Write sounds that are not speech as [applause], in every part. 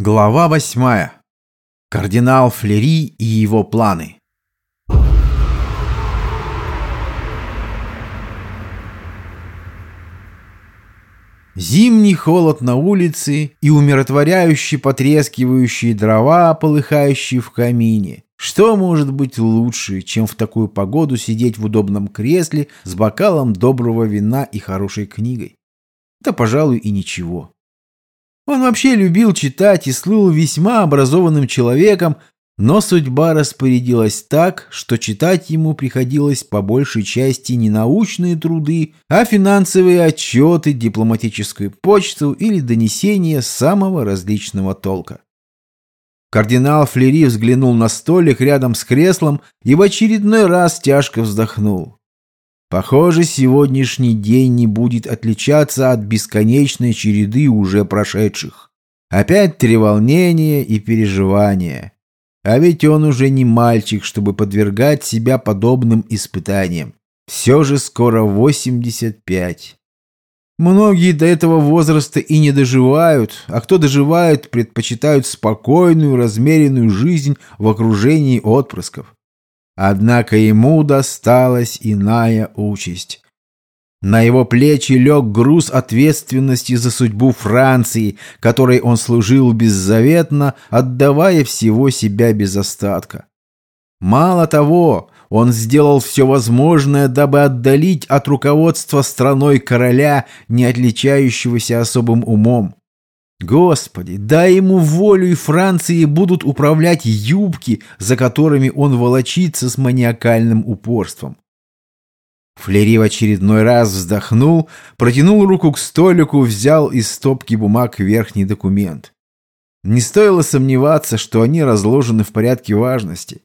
Глава восьмая. Кардинал Флери и его планы. Зимний холод на улице и умиротворяющие потрескивающие дрова, полыхающие в камине. Что может быть лучше, чем в такую погоду сидеть в удобном кресле с бокалом доброго вина и хорошей книгой? Да, пожалуй, и ничего. Он вообще любил читать и слыл весьма образованным человеком, но судьба распорядилась так, что читать ему приходилось по большей части не научные труды, а финансовые отчеты, дипломатическую почту или донесения самого различного толка. Кардинал Флери взглянул на столик рядом с креслом и в очередной раз тяжко вздохнул. Похоже, сегодняшний день не будет отличаться от бесконечной череды уже прошедших. Опять треволнение и переживания. А ведь он уже не мальчик, чтобы подвергать себя подобным испытаниям. Все же скоро 85. Многие до этого возраста и не доживают, а кто доживает, предпочитают спокойную, размеренную жизнь в окружении отпрысков. Однако ему досталась иная участь. На его плечи лег груз ответственности за судьбу Франции, которой он служил беззаветно, отдавая всего себя без остатка. Мало того, он сделал все возможное, дабы отдалить от руководства страной короля, не отличающегося особым умом. Господи, дай ему волю, и Франции будут управлять юбки, за которыми он волочится с маниакальным упорством. Флери в очередной раз вздохнул, протянул руку к столику, взял из стопки бумаг верхний документ. Не стоило сомневаться, что они разложены в порядке важности.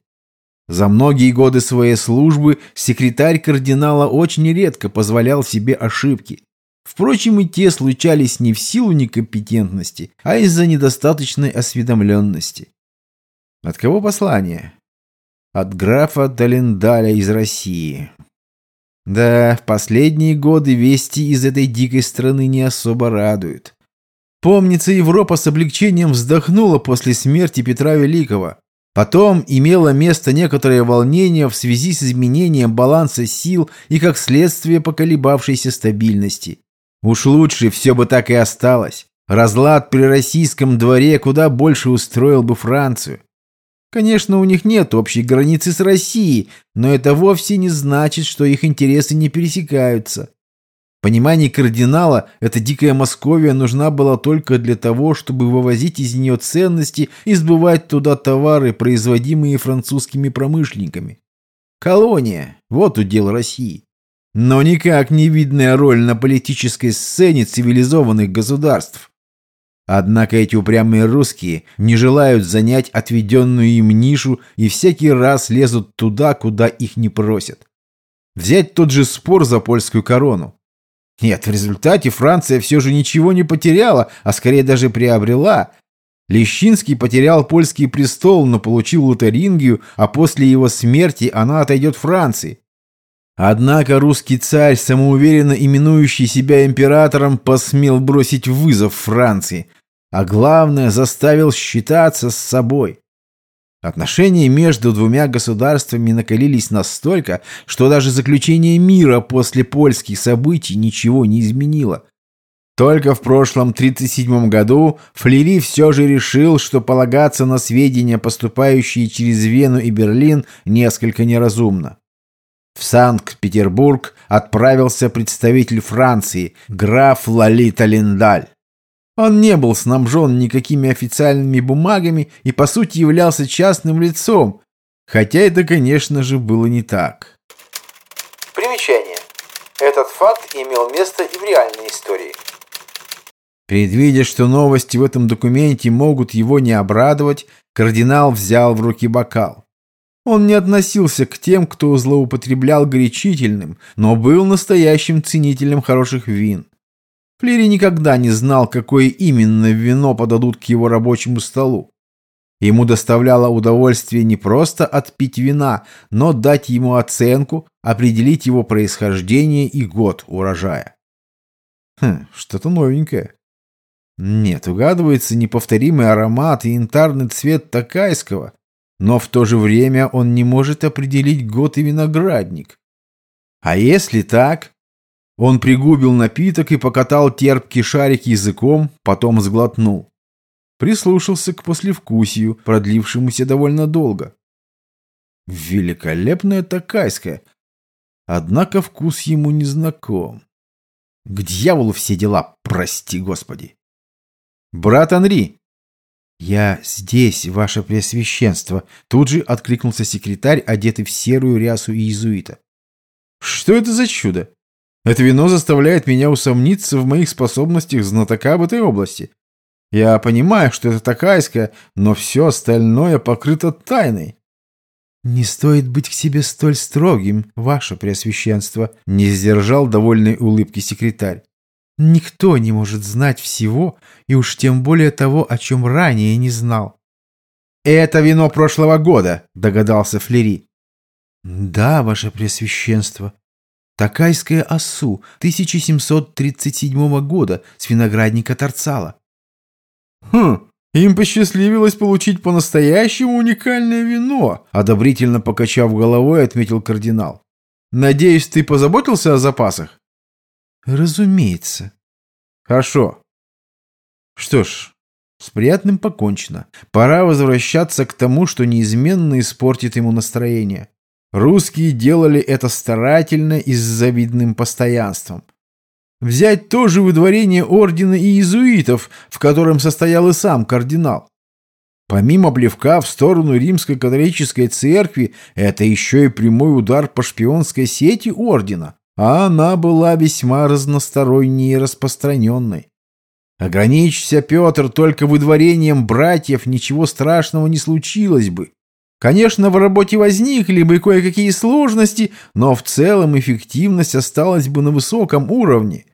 За многие годы своей службы секретарь кардинала очень редко позволял себе ошибки. Впрочем, и те случались не в силу некомпетентности, а из-за недостаточной осведомленности. От кого послание? От графа Далендаля из России. Да, в последние годы вести из этой дикой страны не особо радуют. Помнится, Европа с облегчением вздохнула после смерти Петра Великого. Потом имело место некоторое волнение в связи с изменением баланса сил и как следствие поколебавшейся стабильности. Уж лучше все бы так и осталось. Разлад при российском дворе куда больше устроил бы Францию. Конечно, у них нет общей границы с Россией, но это вовсе не значит, что их интересы не пересекаются. Понимание кардинала эта дикая Московия нужна была только для того, чтобы вывозить из нее ценности и сбывать туда товары, производимые французскими промышленниками. Колония – вот удел России но никак не видная роль на политической сцене цивилизованных государств. Однако эти упрямые русские не желают занять отведенную им нишу и всякий раз лезут туда, куда их не просят. Взять тот же спор за польскую корону. Нет, в результате Франция все же ничего не потеряла, а скорее даже приобрела. Лещинский потерял польский престол, но получил Лотарингию, а после его смерти она отойдет Франции. Однако русский царь, самоуверенно именующий себя императором, посмел бросить вызов Франции, а главное, заставил считаться с собой. Отношения между двумя государствами накалились настолько, что даже заключение мира после польских событий ничего не изменило. Только в прошлом 1937 году Флери все же решил, что полагаться на сведения, поступающие через Вену и Берлин, несколько неразумно. В Санкт-Петербург отправился представитель Франции, граф Лолита Линдаль. Он не был снабжен никакими официальными бумагами и, по сути, являлся частным лицом, хотя это, конечно же, было не так. Примечание. Этот факт имел место и в реальной истории. Предвидя, что новости в этом документе могут его не обрадовать, кардинал взял в руки бокал. Он не относился к тем, кто злоупотреблял горячительным, но был настоящим ценителем хороших вин. Флери никогда не знал, какое именно вино подадут к его рабочему столу. Ему доставляло удовольствие не просто отпить вина, но дать ему оценку, определить его происхождение и год урожая. Хм, что-то новенькое. Нет, угадывается неповторимый аромат и янтарный цвет такайского, но в то же время он не может определить год и виноградник. А если так? Он пригубил напиток и покатал терпкий шарик языком, потом сглотнул. Прислушался к послевкусию, продлившемуся довольно долго. Великолепная такайская. Однако вкус ему не знаком. К дьяволу все дела, прости господи. Брат Анри. Я здесь, ваше пресвященство. Тут же откликнулся секретарь, одетый в серую рясу иезуита. Что это за чудо? Это вино заставляет меня усомниться в моих способностях знатока в этой области. Я понимаю, что это такайское, но все остальное покрыто тайной. «Не стоит быть к себе столь строгим, ваше преосвященство», — не сдержал довольной улыбки секретарь. «Никто не может знать всего, и уж тем более того, о чем ранее не знал». «Это вино прошлого года», — догадался Флери. «Да, ваше преосвященство. Такайская осу 1737 года с виноградника Торцала». «Хм, им посчастливилось получить по-настоящему уникальное вино, одобрительно покачав головой, отметил кардинал. Надеюсь, ты позаботился о запасах? Разумеется. Хорошо. Что ж, с приятным покончено. Пора возвращаться к тому, что неизменно испортит ему настроение. Русские делали это старательно и с завидным постоянством. Взять тоже выдворение ордена иезуитов, в котором состоял и сам кардинал. Помимо плевка в сторону римской католической церкви, это еще и прямой удар по шпионской сети ордена, а она была весьма разносторонней и распространенной. Ограничься, Петр, только выдворением братьев, ничего страшного не случилось бы. Конечно, в работе возникли бы кое-какие сложности, но в целом эффективность осталась бы на высоком уровне.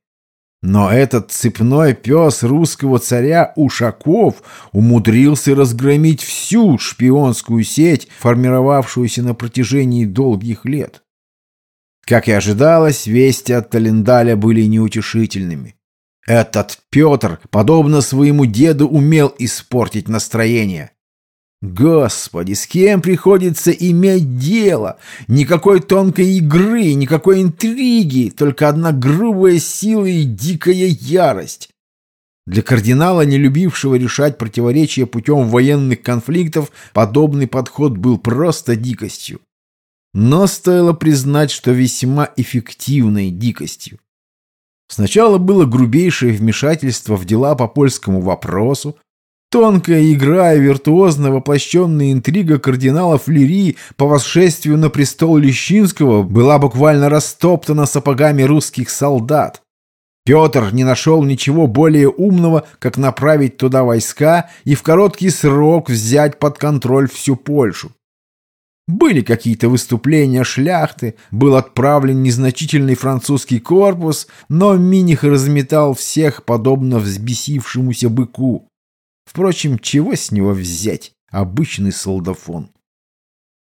Но этот цепной пес русского царя Ушаков умудрился разгромить всю шпионскую сеть, формировавшуюся на протяжении долгих лет. Как и ожидалось, вести от Талендаля были неутешительными. Этот Петр, подобно своему деду, умел испортить настроение. Господи, с кем приходится иметь дело? Никакой тонкой игры, никакой интриги, только одна грубая сила и дикая ярость. Для кардинала, не любившего решать противоречия путем военных конфликтов, подобный подход был просто дикостью. Но стоило признать, что весьма эффективной дикостью. Сначала было грубейшее вмешательство в дела по польскому вопросу, Тонкая игра и виртуозно воплощенная интрига кардинала Флери по восшествию на престол Лещинского была буквально растоптана сапогами русских солдат. Петр не нашел ничего более умного, как направить туда войска и в короткий срок взять под контроль всю Польшу. Были какие-то выступления шляхты, был отправлен незначительный французский корпус, но Миних разметал всех, подобно взбесившемуся быку. Впрочем, чего с него взять? Обычный солдафон.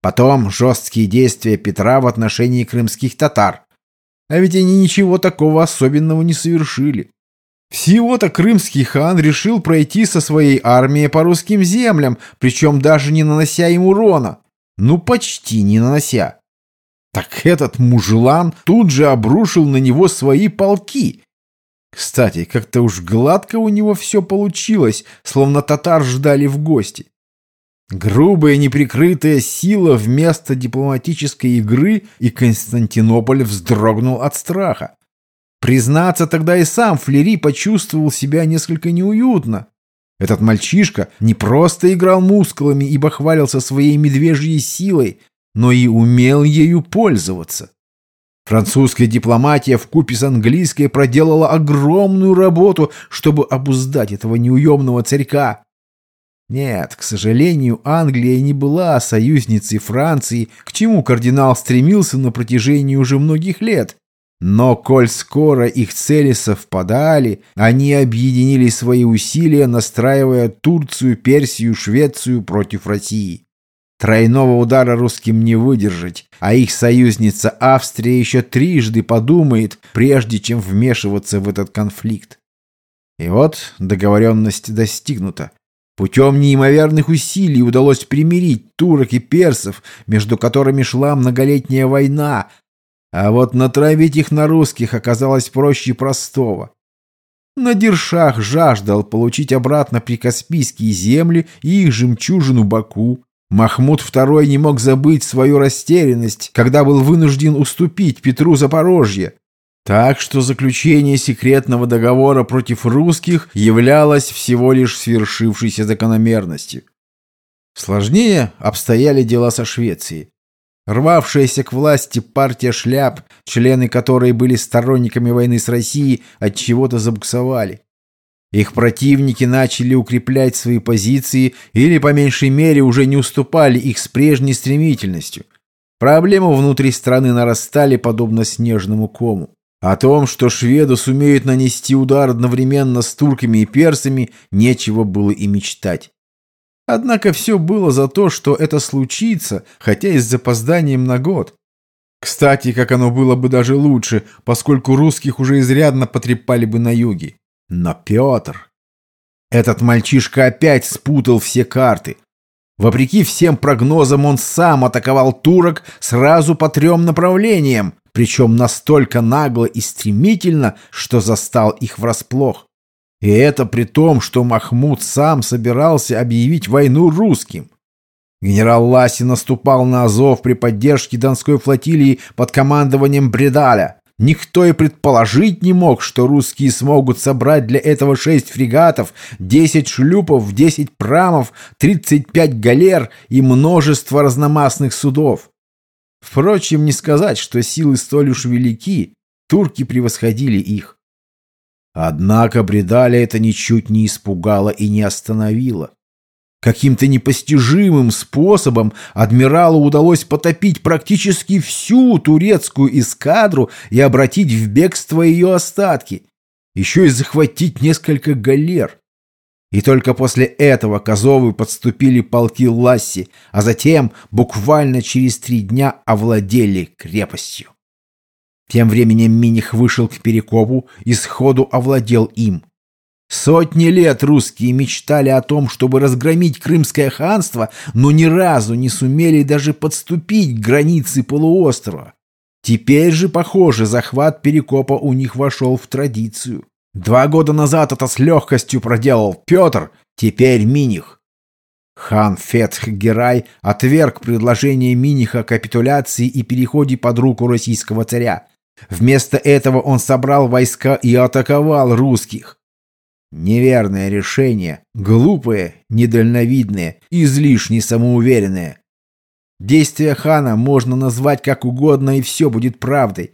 Потом жесткие действия Петра в отношении крымских татар. А ведь они ничего такого особенного не совершили. Всего-то крымский хан решил пройти со своей армией по русским землям, причем даже не нанося им урона. Ну, почти не нанося. Так этот мужлан тут же обрушил на него свои полки, кстати, как-то уж гладко у него все получилось, словно татар ждали в гости. Грубая неприкрытая сила вместо дипломатической игры, и Константинополь вздрогнул от страха. Признаться, тогда и сам Флери почувствовал себя несколько неуютно. Этот мальчишка не просто играл мускулами и бахвалился своей медвежьей силой, но и умел ею пользоваться. Французская дипломатия в купе с английской проделала огромную работу, чтобы обуздать этого неуемного царька. Нет, к сожалению, Англия не была союзницей Франции, к чему кардинал стремился на протяжении уже многих лет. Но коль скоро их цели совпадали, они объединили свои усилия, настраивая Турцию, Персию, Швецию против России. Тройного удара русским не выдержать, а их союзница Австрия еще трижды подумает, прежде чем вмешиваться в этот конфликт. И вот договоренность достигнута. Путем неимоверных усилий удалось примирить турок и персов, между которыми шла многолетняя война, а вот натравить их на русских оказалось проще простого. Надиршах жаждал получить обратно прикаспийские земли и их жемчужину Баку. Махмуд II не мог забыть свою растерянность, когда был вынужден уступить Петру Запорожье. Так что заключение секретного договора против русских являлось всего лишь свершившейся закономерностью. Сложнее обстояли дела со Швецией. Рвавшаяся к власти партия шляп, члены которой были сторонниками войны с Россией, от чего-то забуксовали. Их противники начали укреплять свои позиции или, по меньшей мере, уже не уступали их с прежней стремительностью. Проблемы внутри страны нарастали, подобно снежному кому. О том, что шведы сумеют нанести удар одновременно с турками и персами, нечего было и мечтать. Однако все было за то, что это случится, хотя и с запозданием на год. Кстати, как оно было бы даже лучше, поскольку русских уже изрядно потрепали бы на юге. Но Петр... Этот мальчишка опять спутал все карты. Вопреки всем прогнозам он сам атаковал турок сразу по трем направлениям, причем настолько нагло и стремительно, что застал их врасплох. И это при том, что Махмуд сам собирался объявить войну русским. Генерал Ласи наступал на Азов при поддержке Донской флотилии под командованием Бредаля. Никто и предположить не мог, что русские смогут собрать для этого шесть фрегатов, десять шлюпов, десять прамов, тридцать пять галер и множество разномастных судов. Впрочем, не сказать, что силы столь уж велики, турки превосходили их. Однако Бредаля это ничуть не испугало и не остановило. Каким-то непостижимым способом адмиралу удалось потопить практически всю турецкую эскадру и обратить в бегство ее остатки. Еще и захватить несколько галер. И только после этого к подступили полки Ласси, а затем буквально через три дня овладели крепостью. Тем временем Миних вышел к Перекопу и сходу овладел им. Сотни лет русские мечтали о том, чтобы разгромить Крымское ханство, но ни разу не сумели даже подступить к границе полуострова. Теперь же, похоже, захват Перекопа у них вошел в традицию. Два года назад это с легкостью проделал Петр, теперь Миних. Хан Фетх Герай отверг предложение Миниха о капитуляции и переходе под руку российского царя. Вместо этого он собрал войска и атаковал русских. Неверное решение, глупое, недальновидное, излишне самоуверенное. Действия хана можно назвать как угодно, и все будет правдой.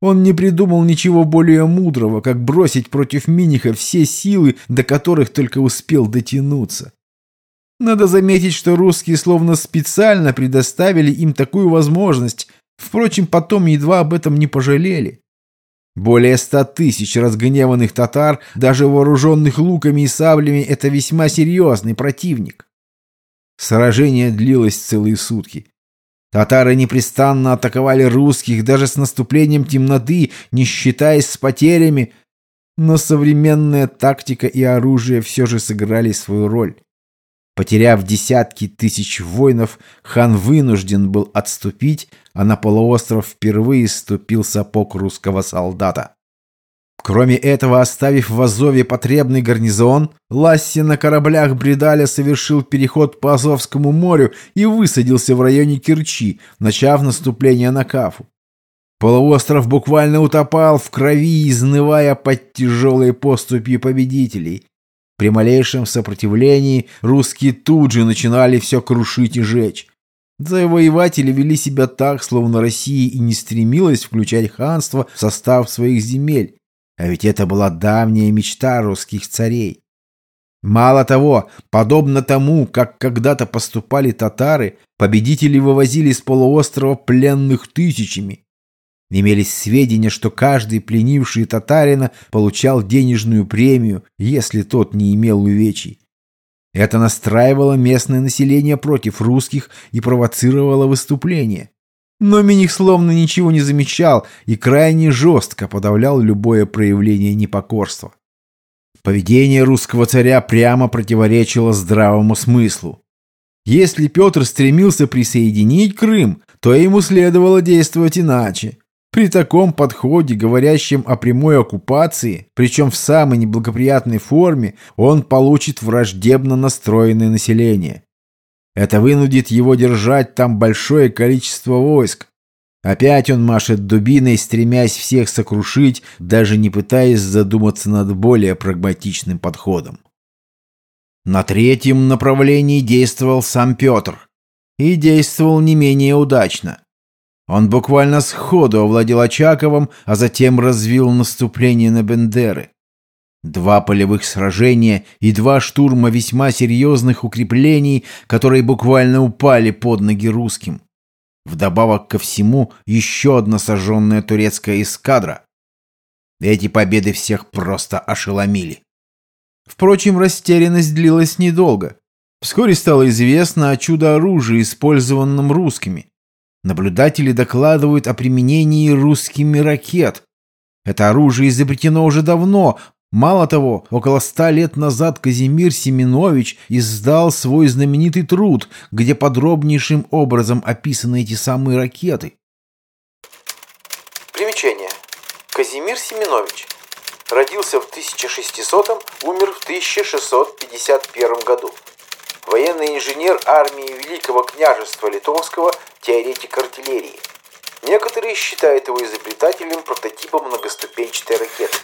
Он не придумал ничего более мудрого, как бросить против Миниха все силы, до которых только успел дотянуться. Надо заметить, что русские словно специально предоставили им такую возможность, Впрочем, потом едва об этом не пожалели. Более ста тысяч разгневанных татар, даже вооруженных луками и саблями, это весьма серьезный противник. Сражение длилось целые сутки. Татары непрестанно атаковали русских даже с наступлением темноты, не считаясь с потерями, но современная тактика и оружие все же сыграли свою роль. Потеряв десятки тысяч воинов, хан вынужден был отступить, а на полуостров впервые ступил сапог русского солдата. Кроме этого, оставив в Азове потребный гарнизон, Ласси на кораблях Бредаля совершил переход по Азовскому морю и высадился в районе Керчи, начав наступление на Кафу. Полуостров буквально утопал в крови, изнывая под тяжелой поступью победителей. При малейшем сопротивлении русские тут же начинали все крушить и жечь. Завоеватели вели себя так, словно Россия и не стремилась включать ханство в состав своих земель. А ведь это была давняя мечта русских царей. Мало того, подобно тому, как когда-то поступали татары, победители вывозили с полуострова пленных тысячами. Имелись сведения, что каждый пленивший татарина получал денежную премию, если тот не имел увечий. Это настраивало местное население против русских и провоцировало выступление. Но Миних словно ничего не замечал и крайне жестко подавлял любое проявление непокорства. Поведение русского царя прямо противоречило здравому смыслу. Если Петр стремился присоединить Крым, то ему следовало действовать иначе. При таком подходе, говорящем о прямой оккупации, причем в самой неблагоприятной форме, он получит враждебно настроенное население. Это вынудит его держать там большое количество войск. Опять он машет дубиной, стремясь всех сокрушить, даже не пытаясь задуматься над более прагматичным подходом. На третьем направлении действовал сам Петр. И действовал не менее удачно. Он буквально сходу овладел Очаковым, а затем развил наступление на Бендеры. Два полевых сражения и два штурма весьма серьезных укреплений, которые буквально упали под ноги русским. Вдобавок ко всему, еще одна сожженная турецкая эскадра. Эти победы всех просто ошеломили. Впрочем, растерянность длилась недолго. Вскоре стало известно о чудо-оружии, использованном русскими. Наблюдатели докладывают о применении русскими ракет. Это оружие изобретено уже давно. Мало того, около ста лет назад Казимир Семенович издал свой знаменитый труд, где подробнейшим образом описаны эти самые ракеты. Примечание. Казимир Семенович. Родился в 1600 умер в 1651 году. Военный инженер армии Великого княжества Литовского теоретик артиллерии. Некоторые считают его изобретателем прототипа многоступенчатой ракеты.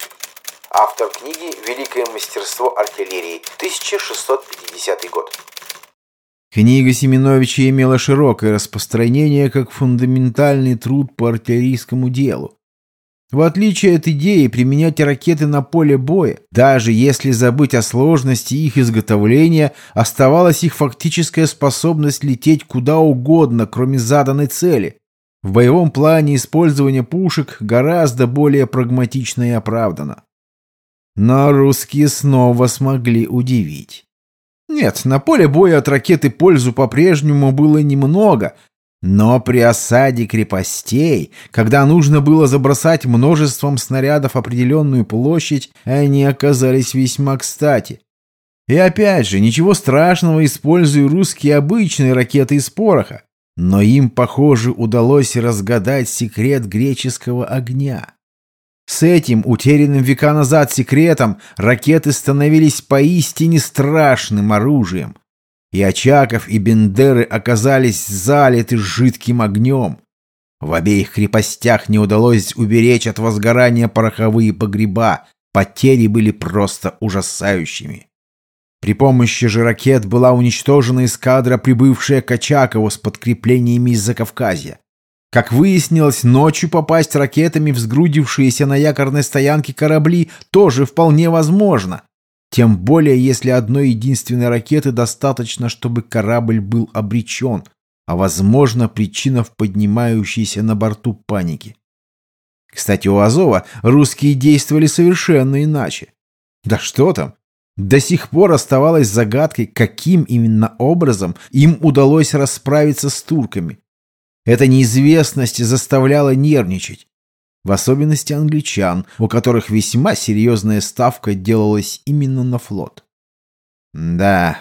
Автор книги «Великое мастерство артиллерии», 1650 год. Книга Семеновича имела широкое распространение как фундаментальный труд по артиллерийскому делу. В отличие от идеи применять ракеты на поле боя, даже если забыть о сложности их изготовления, оставалась их фактическая способность лететь куда угодно, кроме заданной цели. В боевом плане использование пушек гораздо более прагматично и оправдано. Но русские снова смогли удивить. Нет, на поле боя от ракеты пользу по-прежнему было немного, но при осаде крепостей, когда нужно было забросать множеством снарядов определенную площадь, они оказались весьма кстати. И опять же, ничего страшного, используя русские обычные ракеты из пороха. Но им, похоже, удалось разгадать секрет греческого огня. С этим, утерянным века назад секретом, ракеты становились поистине страшным оружием и Очаков, и Бендеры оказались залиты жидким огнем. В обеих крепостях не удалось уберечь от возгорания пороховые погреба, потери были просто ужасающими. При помощи же ракет была уничтожена эскадра, прибывшая к Очакову с подкреплениями из Закавказья. Как выяснилось, ночью попасть ракетами в сгрудившиеся на якорной стоянке корабли тоже вполне возможно. Тем более, если одной единственной ракеты достаточно, чтобы корабль был обречен, а, возможно, причина в поднимающейся на борту панике. Кстати, у Азова русские действовали совершенно иначе. Да что там? До сих пор оставалось загадкой, каким именно образом им удалось расправиться с турками. Эта неизвестность заставляла нервничать в особенности англичан, у которых весьма серьезная ставка делалась именно на флот. Да,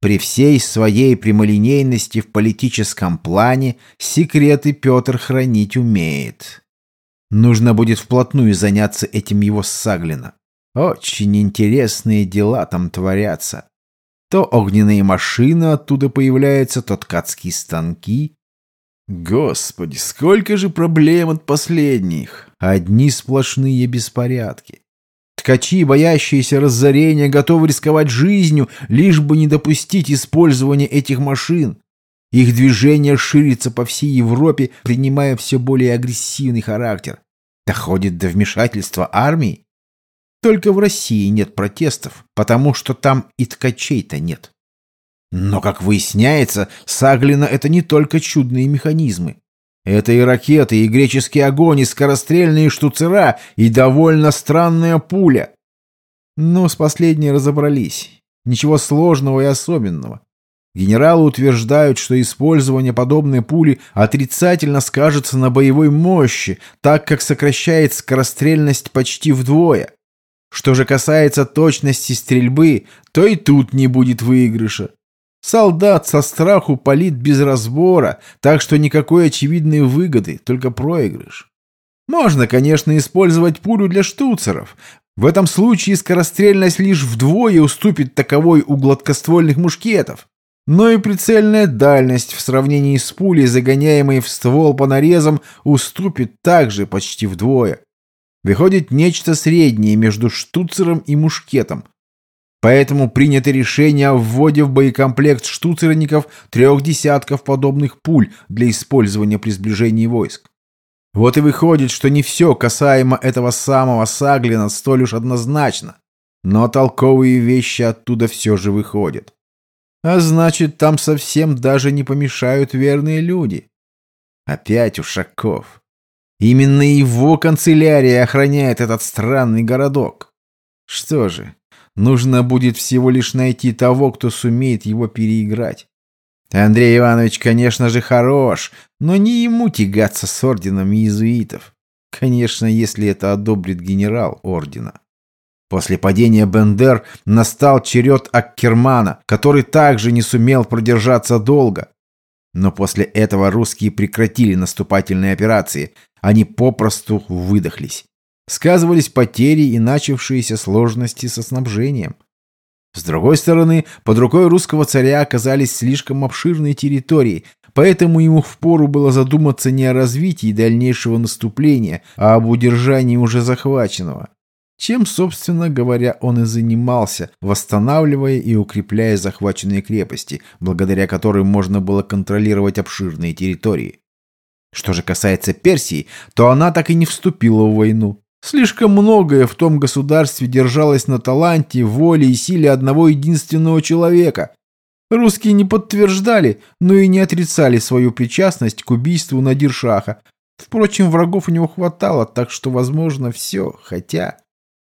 при всей своей прямолинейности в политическом плане секреты Петр хранить умеет. Нужно будет вплотную заняться этим его Саглина. Очень интересные дела там творятся. То огненные машины оттуда появляются, то ткацкие станки, Господи, сколько же проблем от последних! Одни сплошные беспорядки. Ткачи, боящиеся разорения, готовы рисковать жизнью, лишь бы не допустить использования этих машин. Их движение ширится по всей Европе, принимая все более агрессивный характер. Доходит до вмешательства армии. Только в России нет протестов, потому что там и ткачей-то нет. Но, как выясняется, Саглина — это не только чудные механизмы. Это и ракеты, и греческий огонь, и скорострельные штуцера, и довольно странная пуля. Но с последней разобрались. Ничего сложного и особенного. Генералы утверждают, что использование подобной пули отрицательно скажется на боевой мощи, так как сокращает скорострельность почти вдвое. Что же касается точности стрельбы, то и тут не будет выигрыша. Солдат со страху палит без разбора, так что никакой очевидной выгоды, только проигрыш. Можно, конечно, использовать пулю для штуцеров. В этом случае скорострельность лишь вдвое уступит таковой у гладкоствольных мушкетов. Но и прицельная дальность в сравнении с пулей, загоняемой в ствол по нарезам, уступит также почти вдвое. Выходит нечто среднее между штуцером и мушкетом. Поэтому принято решение о вводе в боекомплект штуцерников трех десятков подобных пуль для использования при сближении войск. Вот и выходит, что не все касаемо этого самого Саглина столь уж однозначно. Но толковые вещи оттуда все же выходят. А значит, там совсем даже не помешают верные люди. Опять Ушаков. Именно его канцелярия охраняет этот странный городок. Что же, нужно будет всего лишь найти того, кто сумеет его переиграть. Андрей Иванович, конечно же, хорош, но не ему тягаться с орденом иезуитов. Конечно, если это одобрит генерал ордена. После падения Бендер настал черед Аккермана, который также не сумел продержаться долго. Но после этого русские прекратили наступательные операции. Они попросту выдохлись. Сказывались потери и начавшиеся сложности со снабжением. С другой стороны, под рукой русского царя оказались слишком обширные территории, поэтому ему впору было задуматься не о развитии дальнейшего наступления, а об удержании уже захваченного. Чем, собственно говоря, он и занимался, восстанавливая и укрепляя захваченные крепости, благодаря которым можно было контролировать обширные территории. Что же касается Персии, то она так и не вступила в войну. Слишком многое в том государстве держалось на таланте, воле и силе одного единственного человека. Русские не подтверждали, но и не отрицали свою причастность к убийству Надиршаха. Впрочем, врагов у него хватало, так что, возможно, все, хотя...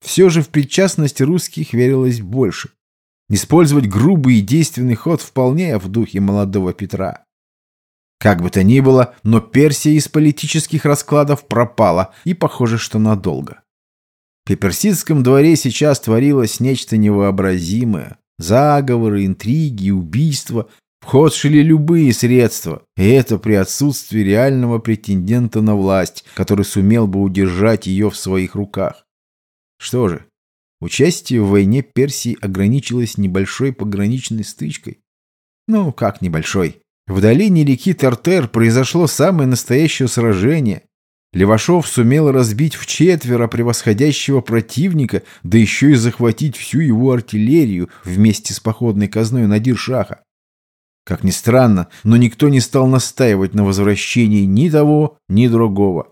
Все же в причастность русских верилось больше. Использовать грубый и действенный ход вполне в духе молодого Петра. Как бы то ни было, но Персия из политических раскладов пропала, и похоже, что надолго. При персидском дворе сейчас творилось нечто невообразимое. Заговоры, интриги, убийства. В ход шли любые средства. И это при отсутствии реального претендента на власть, который сумел бы удержать ее в своих руках. Что же, участие в войне Персии ограничилось небольшой пограничной стычкой. Ну, как небольшой. В долине реки Тартер произошло самое настоящее сражение. Левашов сумел разбить в четверо превосходящего противника, да еще и захватить всю его артиллерию вместе с походной казной Надир-Шаха. Как ни странно, но никто не стал настаивать на возвращении ни того, ни другого.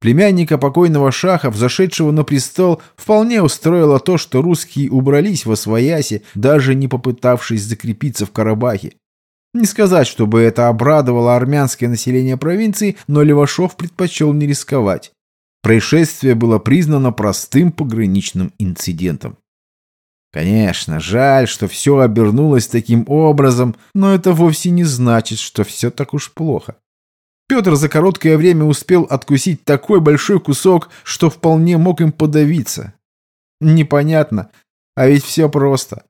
Племянника покойного шаха, взошедшего на престол, вполне устроило то, что русские убрались во свояси, даже не попытавшись закрепиться в Карабахе. Не сказать, чтобы это обрадовало армянское население провинции, но Левашов предпочел не рисковать. Происшествие было признано простым пограничным инцидентом. Конечно, жаль, что все обернулось таким образом, но это вовсе не значит, что все так уж плохо. Петр за короткое время успел откусить такой большой кусок, что вполне мог им подавиться. Непонятно, а ведь все просто.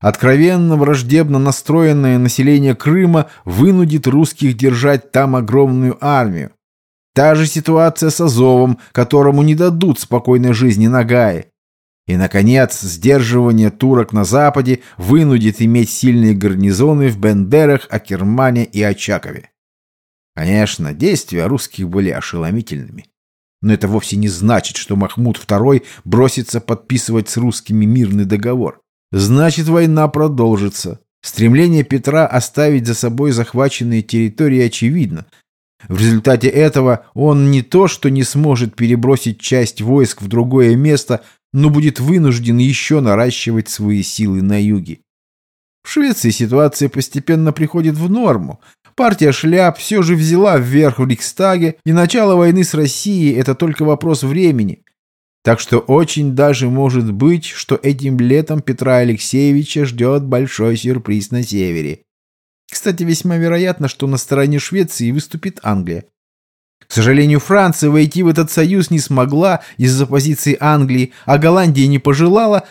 Откровенно враждебно настроенное население Крыма вынудит русских держать там огромную армию. Та же ситуация с Азовом, которому не дадут спокойной жизни Нагаи. И, наконец, сдерживание турок на Западе вынудит иметь сильные гарнизоны в Бендерах, Акермане и Очакове. Конечно, действия русских были ошеломительными. Но это вовсе не значит, что Махмуд II бросится подписывать с русскими мирный договор. Значит, война продолжится. Стремление Петра оставить за собой захваченные территории очевидно. В результате этого он не то, что не сможет перебросить часть войск в другое место, но будет вынужден еще наращивать свои силы на юге. В Швеции ситуация постепенно приходит в норму. Партия шляп все же взяла вверх в Рикстаге, и начало войны с Россией – это только вопрос времени. Так что очень даже может быть, что этим летом Петра Алексеевича ждет большой сюрприз на севере. Кстати, весьма вероятно, что на стороне Швеции выступит Англия. К сожалению, Франция войти в этот союз не смогла из-за позиции Англии, а Голландия не пожелала,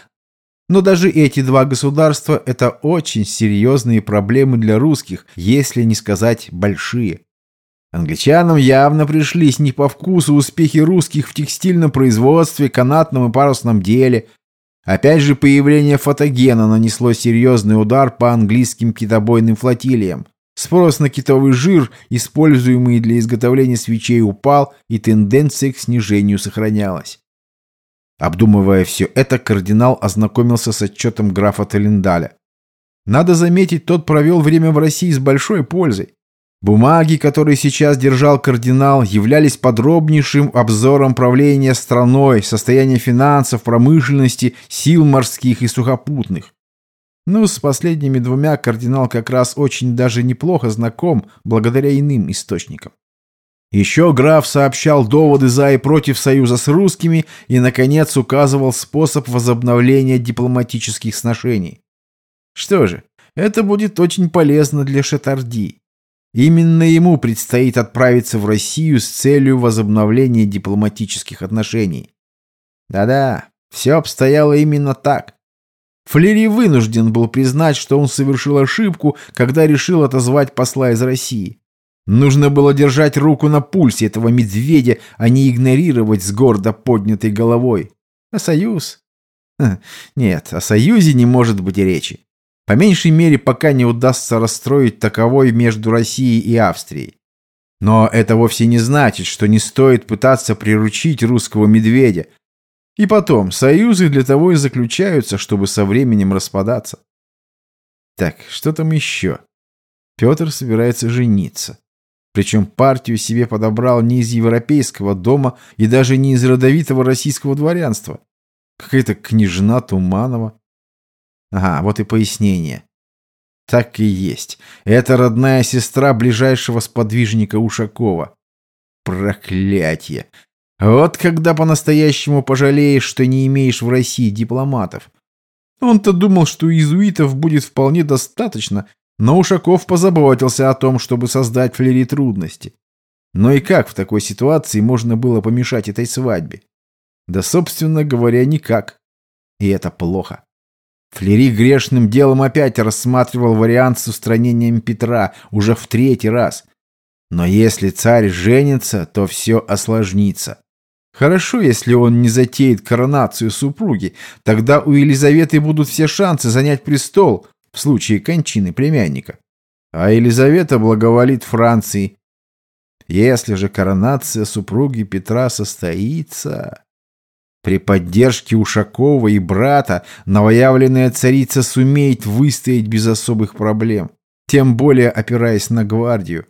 но даже эти два государства – это очень серьезные проблемы для русских, если не сказать большие. Англичанам явно пришлись не по вкусу успехи русских в текстильном производстве, канатном и парусном деле. Опять же, появление фотогена нанесло серьезный удар по английским китобойным флотилиям. Спрос на китовый жир, используемый для изготовления свечей, упал, и тенденция к снижению сохранялась. Обдумывая все это, кардинал ознакомился с отчетом графа Талендаля. Надо заметить, тот провел время в России с большой пользой. Бумаги, которые сейчас держал кардинал, являлись подробнейшим обзором правления страной, состояния финансов, промышленности, сил морских и сухопутных. Ну, с последними двумя кардинал как раз очень даже неплохо знаком, благодаря иным источникам. Еще граф сообщал доводы за и против союза с русскими и, наконец, указывал способ возобновления дипломатических сношений. Что же, это будет очень полезно для Шатарди. Именно ему предстоит отправиться в Россию с целью возобновления дипломатических отношений. Да-да, все обстояло именно так. Флери вынужден был признать, что он совершил ошибку, когда решил отозвать посла из России. Нужно было держать руку на пульсе этого медведя, а не игнорировать с гордо поднятой головой. А союз? Нет, о союзе не может быть и речи. По меньшей мере, пока не удастся расстроить таковой между Россией и Австрией. Но это вовсе не значит, что не стоит пытаться приручить русского медведя. И потом, союзы для того и заключаются, чтобы со временем распадаться. Так, что там еще? Петр собирается жениться. Причем партию себе подобрал не из европейского дома и даже не из родовитого российского дворянства. Какая-то княжна Туманова. Ага, вот и пояснение. Так и есть. Это родная сестра ближайшего сподвижника Ушакова. Проклятье. Вот когда по-настоящему пожалеешь, что не имеешь в России дипломатов. Он-то думал, что иезуитов будет вполне достаточно, но Ушаков позаботился о том, чтобы создать Флери трудности. Но и как в такой ситуации можно было помешать этой свадьбе? Да, собственно говоря, никак. И это плохо. Флери грешным делом опять рассматривал вариант с устранением Петра уже в третий раз. Но если царь женится, то все осложнится. Хорошо, если он не затеет коронацию супруги, тогда у Елизаветы будут все шансы занять престол, в случае кончины племянника. А Елизавета благоволит Франции. Если же коронация супруги Петра состоится... При поддержке Ушакова и брата новоявленная царица сумеет выстоять без особых проблем, тем более опираясь на гвардию.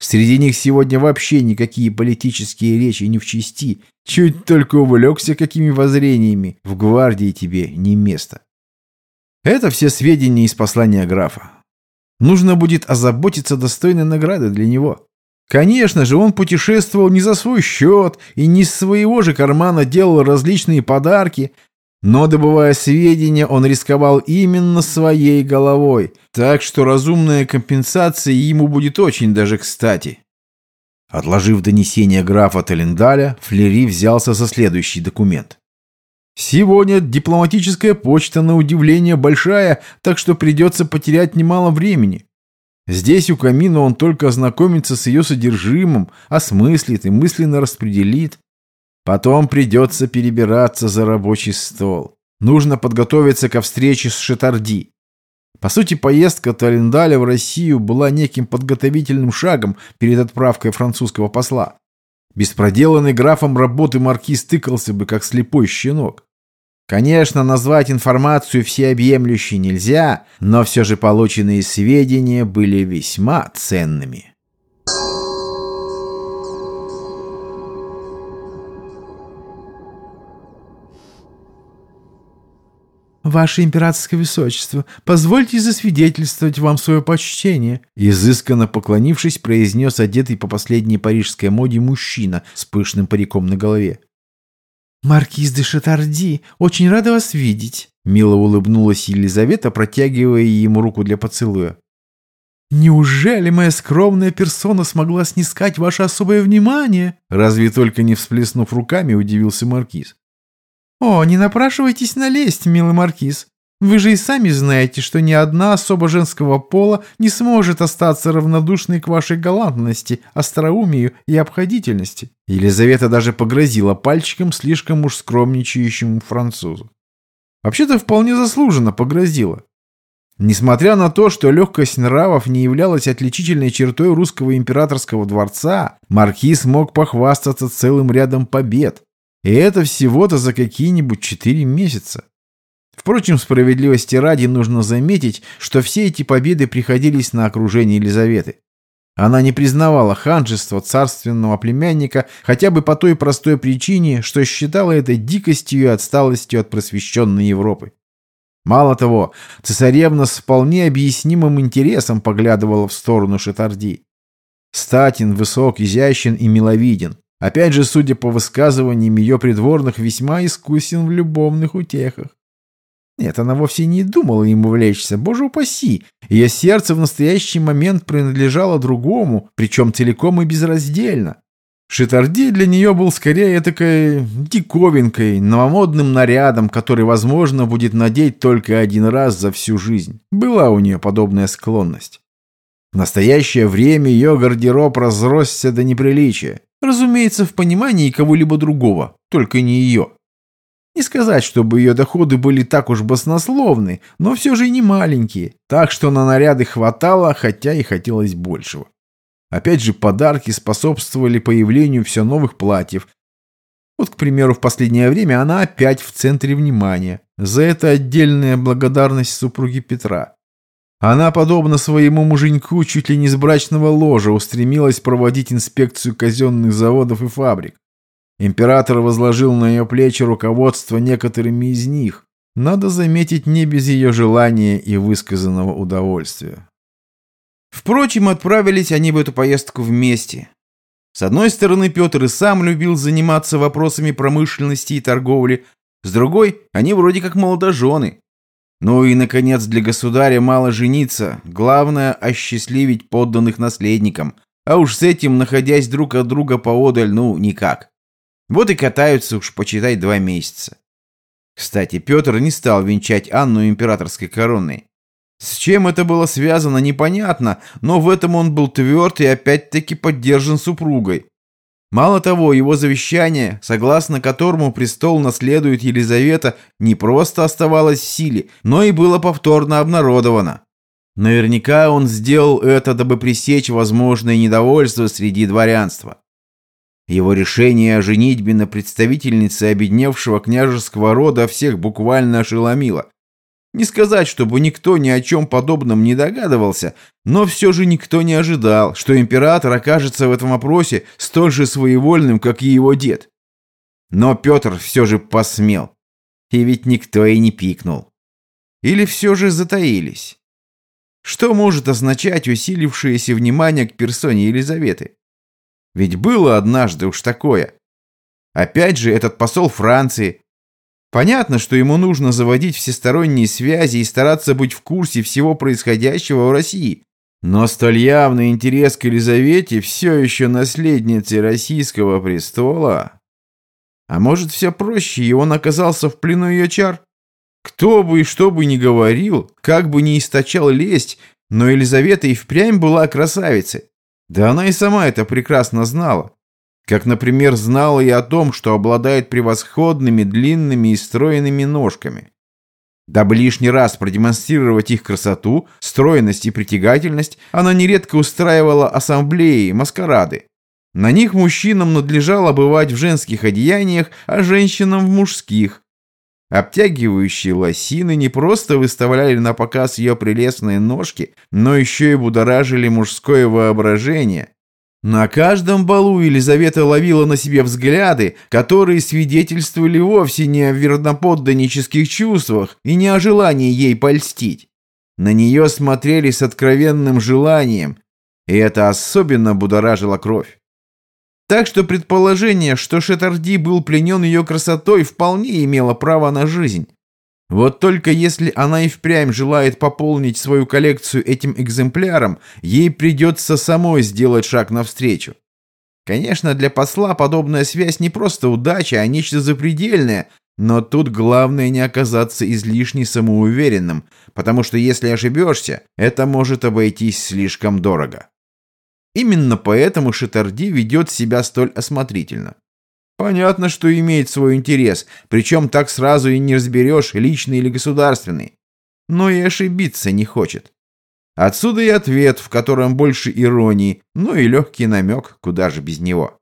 Среди них сегодня вообще никакие политические речи не в чести. Чуть только увлекся какими воззрениями, в гвардии тебе не место. Это все сведения из послания графа. Нужно будет озаботиться достойной награды для него. Конечно же, он путешествовал не за свой счет и не из своего же кармана делал различные подарки, но, добывая сведения, он рисковал именно своей головой, так что разумная компенсация ему будет очень даже кстати. Отложив донесение графа Талендаля, Флери взялся за следующий документ. Сегодня дипломатическая почта, на удивление, большая, так что придется потерять немало времени. Здесь у камина он только ознакомится с ее содержимым, осмыслит и мысленно распределит. Потом придется перебираться за рабочий стол. Нужно подготовиться ко встрече с Шатарди. По сути, поездка Талендаля в Россию была неким подготовительным шагом перед отправкой французского посла. Без проделанной графом работы маркиз тыкался бы, как слепой щенок. Конечно, назвать информацию всеобъемлющей нельзя, но все же полученные сведения были весьма ценными. «Ваше императорское высочество, позвольте засвидетельствовать вам свое почтение», изысканно поклонившись, произнес одетый по последней парижской моде мужчина с пышным париком на голове. «Маркиз де Шатарди, очень рада вас видеть», — мило улыбнулась Елизавета, протягивая ему руку для поцелуя. Неужели моя скромная персона смогла снискать ваше особое внимание? Разве только не всплеснув руками, удивился Маркиз. О, не напрашивайтесь на лесть, милый Маркиз. Вы же и сами знаете, что ни одна особа женского пола не сможет остаться равнодушной к вашей галантности, остроумию и обходительности. Елизавета даже погрозила пальчиком слишком уж скромничающему французу. Вообще-то вполне заслуженно погрозила. Несмотря на то, что легкость нравов не являлась отличительной чертой русского императорского дворца, маркиз мог похвастаться целым рядом побед. И это всего-то за какие-нибудь четыре месяца. Впрочем, справедливости ради нужно заметить, что все эти победы приходились на окружение Елизаветы. Она не признавала ханжества царственного племянника хотя бы по той простой причине, что считала это дикостью и отсталостью от просвещенной Европы. Мало того, цесаревна с вполне объяснимым интересом поглядывала в сторону Шатарди. Статин высок, изящен и миловиден. Опять же, судя по высказываниям ее придворных, весьма искусен в любовных утехах. Нет, она вовсе не думала им увлечься, боже упаси. Ее сердце в настоящий момент принадлежало другому, причем целиком и безраздельно. Шитарди для нее был скорее такой диковинкой, новомодным нарядом, который, возможно, будет надеть только один раз за всю жизнь. Была у нее подобная склонность. В настоящее время ее гардероб разросся до неприличия. Разумеется, в понимании кого-либо другого, только не ее. Не сказать, чтобы ее доходы были так уж баснословны, но все же и не маленькие, так что на наряды хватало, хотя и хотелось большего. Опять же, подарки способствовали появлению все новых платьев. Вот, к примеру, в последнее время она опять в центре внимания. За это отдельная благодарность супруги Петра. Она, подобно своему муженьку, чуть ли не с брачного ложа устремилась проводить инспекцию казенных заводов и фабрик. Император возложил на ее плечи руководство некоторыми из них. Надо заметить, не без ее желания и высказанного удовольствия. Впрочем, отправились они в эту поездку вместе. С одной стороны, Петр и сам любил заниматься вопросами промышленности и торговли, с другой, они вроде как молодожены. Ну и, наконец, для государя мало жениться, главное – осчастливить подданных наследникам, а уж с этим, находясь друг от друга поодаль, ну, никак. Вот и катаются уж, почитай, два месяца. Кстати, Петр не стал венчать Анну императорской короной. С чем это было связано, непонятно, но в этом он был тверд и опять-таки поддержан супругой. Мало того, его завещание, согласно которому престол наследует Елизавета, не просто оставалось в силе, но и было повторно обнародовано. Наверняка он сделал это, дабы пресечь возможное недовольство среди дворянства. Его решение о женитьбе на представительнице обедневшего княжеского рода всех буквально ошеломило. Не сказать, чтобы никто ни о чем подобном не догадывался, но все же никто не ожидал, что император окажется в этом вопросе столь же своевольным, как и его дед. Но Петр все же посмел. И ведь никто и не пикнул. Или все же затаились. Что может означать усилившееся внимание к персоне Елизаветы? Ведь было однажды уж такое. Опять же, этот посол Франции. Понятно, что ему нужно заводить всесторонние связи и стараться быть в курсе всего происходящего в России. Но столь явный интерес к Елизавете, все еще наследнице российского престола... А может, все проще, и он оказался в плену ее чар? Кто бы и что бы ни говорил, как бы ни источал лесть, но Елизавета и впрямь была красавицей. Да она и сама это прекрасно знала. Как, например, знала и о том, что обладает превосходными, длинными и стройными ножками. Дабы лишний раз продемонстрировать их красоту, стройность и притягательность, она нередко устраивала ассамблеи, маскарады. На них мужчинам надлежало бывать в женских одеяниях, а женщинам в мужских, Обтягивающие лосины не просто выставляли на показ ее прелестные ножки, но еще и будоражили мужское воображение. На каждом балу Елизавета ловила на себе взгляды, которые свидетельствовали вовсе не о верноподданнических чувствах и не о желании ей польстить. На нее смотрели с откровенным желанием, и это особенно будоражило кровь. Так что предположение, что Шетарди был пленен ее красотой, вполне имело право на жизнь. Вот только если она и впрямь желает пополнить свою коллекцию этим экземпляром, ей придется самой сделать шаг навстречу. Конечно, для посла подобная связь не просто удача, а нечто запредельное, но тут главное не оказаться излишне самоуверенным, потому что если ошибешься, это может обойтись слишком дорого. Именно поэтому Шитарди ведет себя столь осмотрительно. Понятно, что имеет свой интерес, причем так сразу и не разберешь, личный или государственный. Но и ошибиться не хочет. Отсюда и ответ, в котором больше иронии, ну и легкий намек, куда же без него.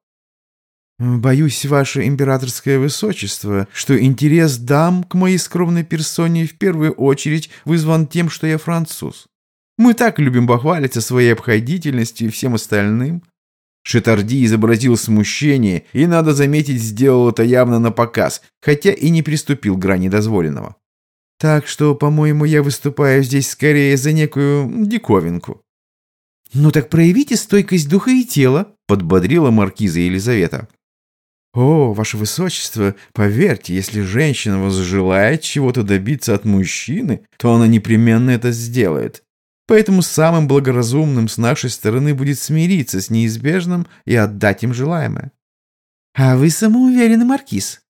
«Боюсь, ваше императорское высочество, что интерес дам к моей скромной персоне в первую очередь вызван тем, что я француз. Мы так любим бахвалиться своей обходительностью и всем остальным». Шитарди изобразил смущение и, надо заметить, сделал это явно на показ, хотя и не приступил к грани дозволенного. «Так что, по-моему, я выступаю здесь скорее за некую диковинку». «Ну так проявите стойкость духа и тела», — подбодрила маркиза Елизавета. «О, ваше высочество, поверьте, если женщина возжелает чего-то добиться от мужчины, то она непременно это сделает. Поэтому самым благоразумным с нашей стороны будет смириться с неизбежным и отдать им желаемое». «А вы самоуверенный маркиз?»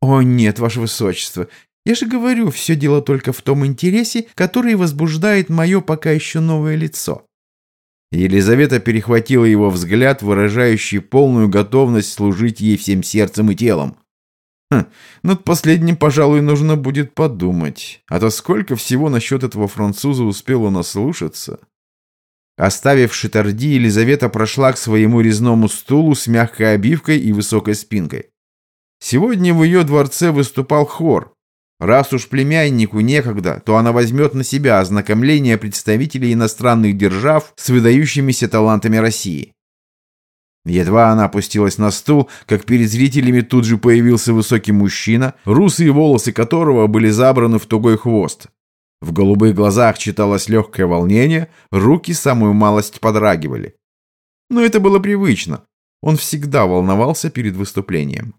«О, нет, ваше высочество, я же говорю, все дело только в том интересе, который возбуждает мое пока еще новое лицо». Елизавета перехватила его взгляд, выражающий полную готовность служить ей всем сердцем и телом. Хм, над последним, пожалуй, нужно будет подумать. А то сколько всего насчет этого француза успела наслушаться. Оставив Шитарди, Елизавета прошла к своему резному стулу с мягкой обивкой и высокой спинкой. Сегодня в ее дворце выступал хор, Раз уж племяннику некогда, то она возьмет на себя ознакомление представителей иностранных держав с выдающимися талантами России. Едва она опустилась на стул, как перед зрителями тут же появился высокий мужчина, русые волосы которого были забраны в тугой хвост. В голубых глазах читалось легкое волнение, руки самую малость подрагивали. Но это было привычно. Он всегда волновался перед выступлением.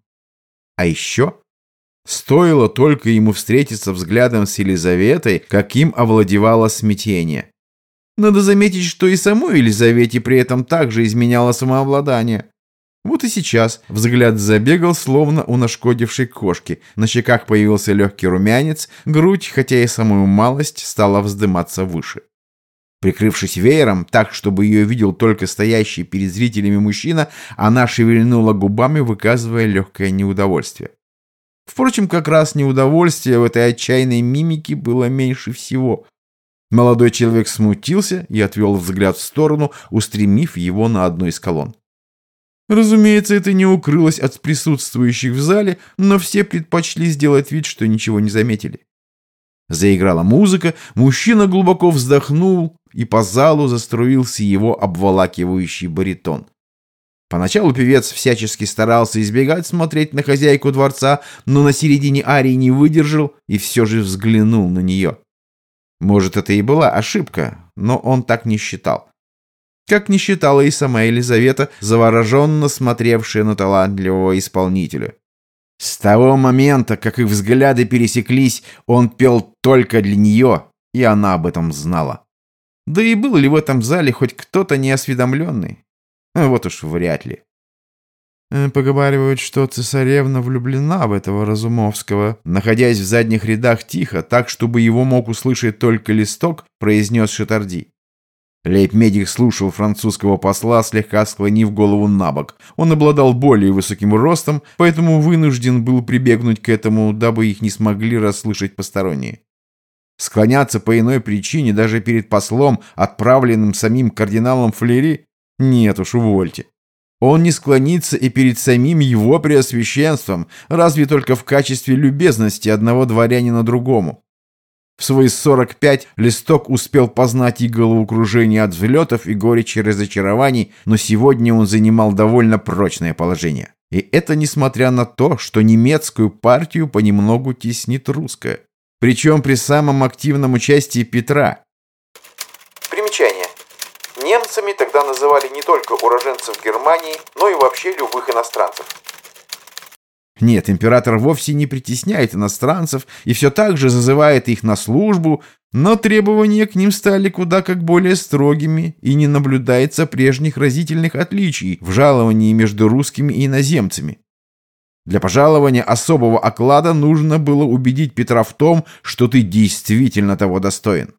А еще Стоило только ему встретиться взглядом с Елизаветой, каким овладевало смятение. Надо заметить, что и самой Елизавете при этом также изменяло самообладание. Вот и сейчас взгляд забегал, словно у нашкодившей кошки. На щеках появился легкий румянец, грудь, хотя и самую малость, стала вздыматься выше. Прикрывшись веером, так, чтобы ее видел только стоящий перед зрителями мужчина, она шевельнула губами, выказывая легкое неудовольствие. Впрочем, как раз неудовольствия в этой отчаянной мимике было меньше всего. Молодой человек смутился и отвел взгляд в сторону, устремив его на одну из колонн. Разумеется, это не укрылось от присутствующих в зале, но все предпочли сделать вид, что ничего не заметили. Заиграла музыка, мужчина глубоко вздохнул, и по залу заструился его обволакивающий баритон. Поначалу певец всячески старался избегать смотреть на хозяйку дворца, но на середине арии не выдержал и все же взглянул на нее. Может, это и была ошибка, но он так не считал. Как не считала и сама Елизавета, завороженно смотревшая на талантливого исполнителя. С того момента, как их взгляды пересеклись, он пел только для нее, и она об этом знала. Да и был ли в этом зале хоть кто-то неосведомленный? Вот уж вряд ли. Э, поговаривают, что цесаревна влюблена в этого Разумовского. Находясь в задних рядах тихо, так, чтобы его мог услышать только листок, произнес Шатарди. Лейб-медик слушал французского посла, слегка склонив голову на бок. Он обладал более высоким ростом, поэтому вынужден был прибегнуть к этому, дабы их не смогли расслышать посторонние. Склоняться по иной причине даже перед послом, отправленным самим кардиналом Флери, нет уж, увольте. Он не склонится и перед самим его преосвященством, разве только в качестве любезности одного дворянина другому. В свои 45 Листок успел познать и головокружение от взлетов и горечи разочарований, но сегодня он занимал довольно прочное положение. И это несмотря на то, что немецкую партию понемногу теснит русская. Причем при самом активном участии Петра. Примечание. Немцами тогда называли не только уроженцев Германии, но и вообще любых иностранцев. Нет, император вовсе не притесняет иностранцев и все так же зазывает их на службу, но требования к ним стали куда как более строгими, и не наблюдается прежних разительных отличий в жаловании между русскими и иноземцами. Для пожалования особого оклада нужно было убедить Петра в том, что ты действительно того достоин.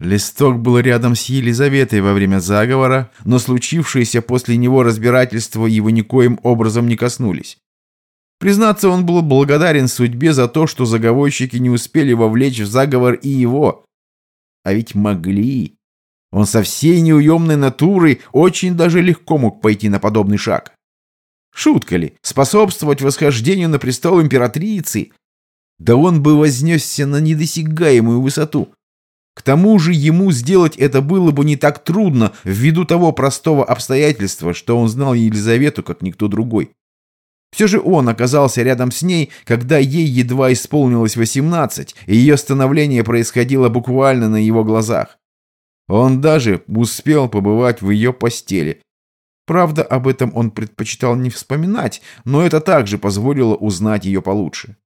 Листок был рядом с Елизаветой во время заговора, но случившиеся после него разбирательства его никоим образом не коснулись. Признаться, он был благодарен судьбе за то, что заговорщики не успели вовлечь в заговор и его. А ведь могли. Он со всей неуемной натурой очень даже легко мог пойти на подобный шаг. Шутка ли, способствовать восхождению на престол императрицы? Да он бы вознесся на недосягаемую высоту. К тому же ему сделать это было бы не так трудно, ввиду того простого обстоятельства, что он знал Елизавету, как никто другой. Все же он оказался рядом с ней, когда ей едва исполнилось 18, и ее становление происходило буквально на его глазах. Он даже успел побывать в ее постели. Правда, об этом он предпочитал не вспоминать, но это также позволило узнать ее получше.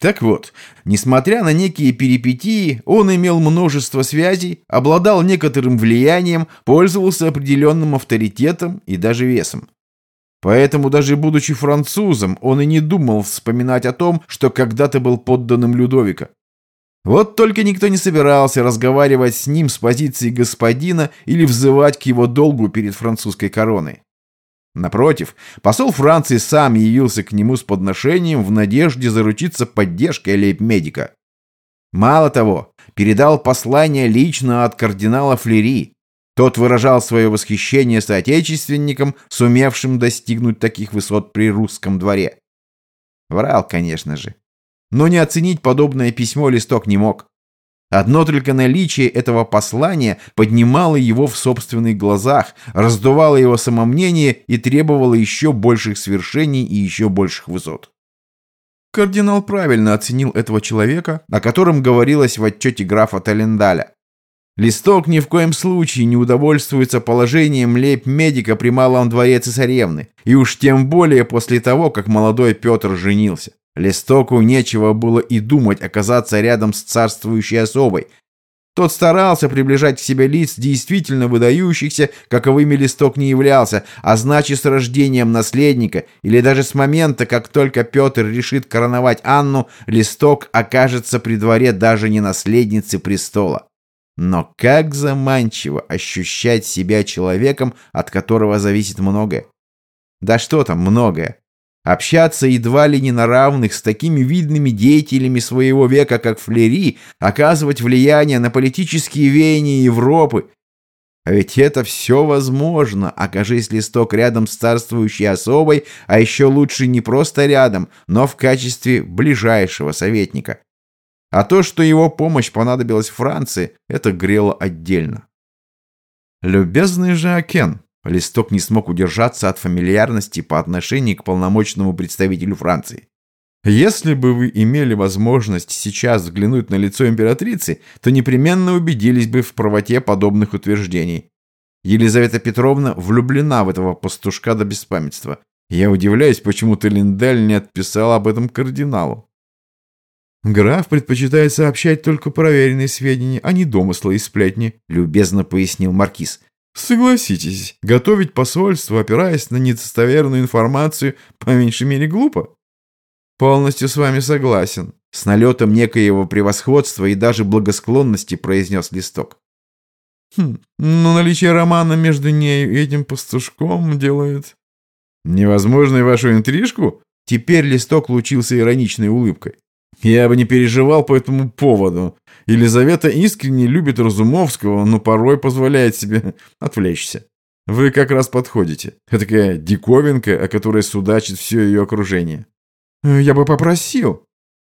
Так вот, несмотря на некие перипетии, он имел множество связей, обладал некоторым влиянием, пользовался определенным авторитетом и даже весом. Поэтому даже будучи французом, он и не думал вспоминать о том, что когда-то был подданным Людовика. Вот только никто не собирался разговаривать с ним с позиции господина или взывать к его долгу перед французской короной. Напротив, посол Франции сам явился к нему с подношением в надежде заручиться поддержкой лейб-медика. Мало того, передал послание лично от кардинала Флери. Тот выражал свое восхищение соотечественникам, сумевшим достигнуть таких высот при русском дворе. Врал, конечно же. Но не оценить подобное письмо листок не мог. Одно только наличие этого послания поднимало его в собственных глазах, раздувало его самомнение и требовало еще больших свершений и еще больших высот. Кардинал правильно оценил этого человека, о котором говорилось в отчете графа Талендаля. Листок ни в коем случае не удовольствуется положением лейб-медика при малом дворе цесаревны, и уж тем более после того, как молодой Петр женился. Листоку нечего было и думать оказаться рядом с царствующей особой. Тот старался приближать к себе лиц, действительно выдающихся, каковыми Листок не являлся, а значит с рождением наследника, или даже с момента, как только Петр решит короновать Анну, Листок окажется при дворе даже не наследницы престола. Но как заманчиво ощущать себя человеком, от которого зависит многое. Да что там многое. Общаться едва ли не на равных с такими видными деятелями своего века, как Флери, оказывать влияние на политические веяния Европы. А ведь это все возможно, окажись листок рядом с царствующей особой, а еще лучше не просто рядом, но в качестве ближайшего советника. А то, что его помощь понадобилась Франции, это грело отдельно. «Любезный же Акен», Листок не смог удержаться от фамильярности по отношению к полномочному представителю Франции. Если бы вы имели возможность сейчас взглянуть на лицо императрицы, то непременно убедились бы в правоте подобных утверждений. Елизавета Петровна влюблена в этого пастушка до беспамятства. Я удивляюсь, почему Телиндаль не отписал об этом кардиналу. «Граф предпочитает сообщать только проверенные сведения, а не домыслы и сплетни», — любезно пояснил Маркиз. Согласитесь, готовить посольство, опираясь на недостоверную информацию, по меньшей мере глупо. Полностью с вами согласен. С налетом некоего превосходства и даже благосклонности произнес листок. Хм, но наличие романа между ней и этим пастушком делает... Невозможной вашу интрижку? Теперь листок лучился ироничной улыбкой. Я бы не переживал по этому поводу. Елизавета искренне любит Разумовского, но порой позволяет себе [laughs] отвлечься. Вы как раз подходите. Это такая диковинка, о которой судачит все ее окружение. Я бы попросил.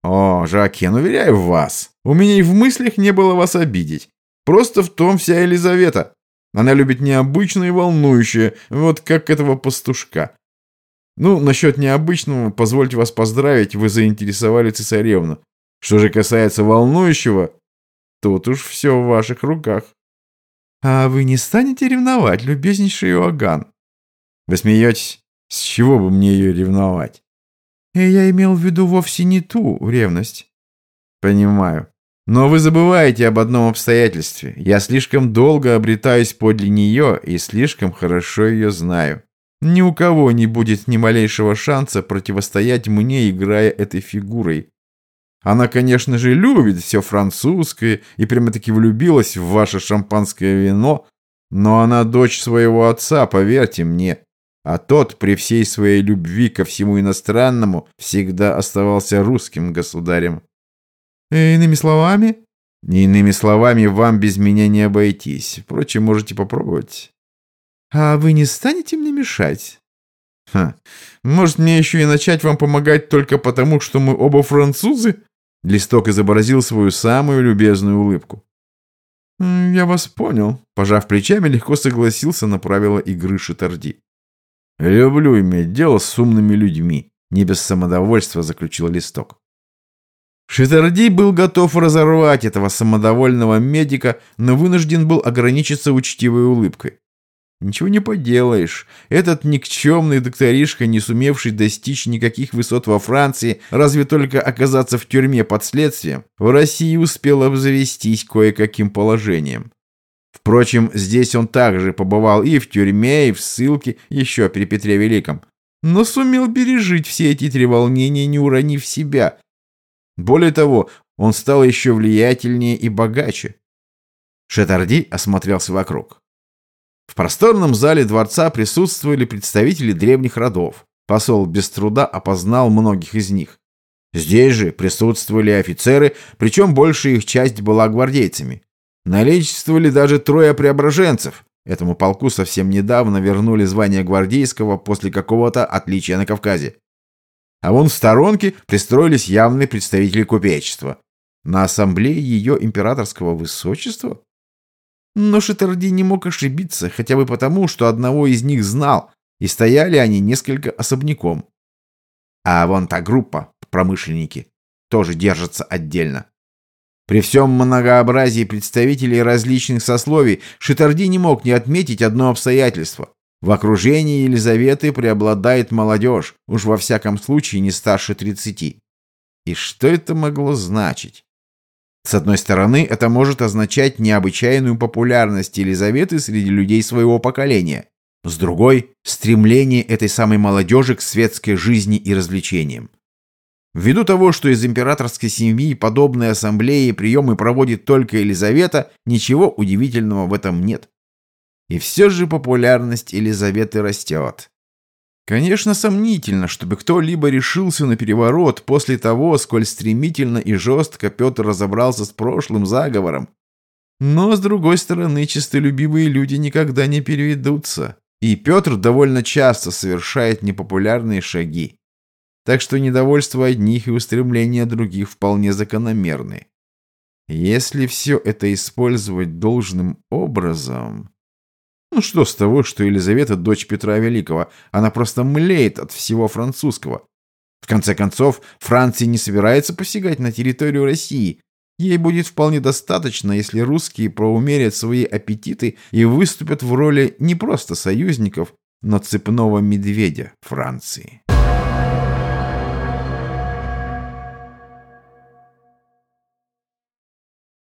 О, Жакен, уверяю вас, у меня и в мыслях не было вас обидеть. Просто в том вся Елизавета. Она любит необычное и волнующее, вот как этого пастушка. Ну, насчет необычного, позвольте вас поздравить, вы заинтересовали цесаревну. Что же касается волнующего, тут уж все в ваших руках. А вы не станете ревновать, любезнейший Иоганн? Вы смеетесь? С чего бы мне ее ревновать? И я имел в виду вовсе не ту ревность. Понимаю. Но вы забываете об одном обстоятельстве. Я слишком долго обретаюсь подле нее и слишком хорошо ее знаю. Ни у кого не будет ни малейшего шанса противостоять мне, играя этой фигурой. Она, конечно же, любит все французское и прямо-таки влюбилась в ваше шампанское вино, но она дочь своего отца, поверьте мне. А тот, при всей своей любви ко всему иностранному, всегда оставался русским государем. Э, иными словами? Не иными словами, вам без меня не обойтись. Впрочем, можете попробовать. А вы не станете мне мешать? Ха. Может, мне еще и начать вам помогать только потому, что мы оба французы? Листок изобразил свою самую любезную улыбку. «Я вас понял», — пожав плечами, легко согласился на правила игры Шатарди. «Люблю иметь дело с умными людьми», — не без самодовольства заключил Листок. Шатарди был готов разорвать этого самодовольного медика, но вынужден был ограничиться учтивой улыбкой. Ничего не поделаешь. Этот никчемный докторишка, не сумевший достичь никаких высот во Франции, разве только оказаться в тюрьме под следствием, в России успел обзавестись кое-каким положением. Впрочем, здесь он также побывал и в тюрьме, и в ссылке, еще при Петре Великом, но сумел пережить все эти треволнения, не уронив себя. Более того, он стал еще влиятельнее и богаче. Шетарди осмотрелся вокруг. В просторном зале дворца присутствовали представители древних родов. Посол без труда опознал многих из них. Здесь же присутствовали офицеры, причем большая их часть была гвардейцами. Наличествовали даже трое преображенцев. Этому полку совсем недавно вернули звание гвардейского после какого-то отличия на Кавказе. А вон в сторонке пристроились явные представители купечества. На ассамблее ее императорского высочества? Но Шитарди не мог ошибиться, хотя бы потому, что одного из них знал, и стояли они несколько особняком. А вон та группа, промышленники, тоже держатся отдельно. При всем многообразии представителей различных сословий Шитарди не мог не отметить одно обстоятельство. В окружении Елизаветы преобладает молодежь, уж во всяком случае не старше 30. И что это могло значить? С одной стороны, это может означать необычайную популярность Елизаветы среди людей своего поколения. С другой – стремление этой самой молодежи к светской жизни и развлечениям. Ввиду того, что из императорской семьи подобные ассамблеи и приемы проводит только Елизавета, ничего удивительного в этом нет. И все же популярность Елизаветы растет. Конечно, сомнительно, чтобы кто-либо решился на переворот после того, сколь стремительно и жестко Петр разобрался с прошлым заговором. Но, с другой стороны, честолюбивые люди никогда не переведутся. И Петр довольно часто совершает непопулярные шаги. Так что недовольство одних и устремления других вполне закономерны. Если все это использовать должным образом... Ну что с того, что Елизавета дочь Петра Великого? Она просто млеет от всего французского. В конце концов, Франция не собирается посягать на территорию России. Ей будет вполне достаточно, если русские проумерят свои аппетиты и выступят в роли не просто союзников, но цепного медведя Франции.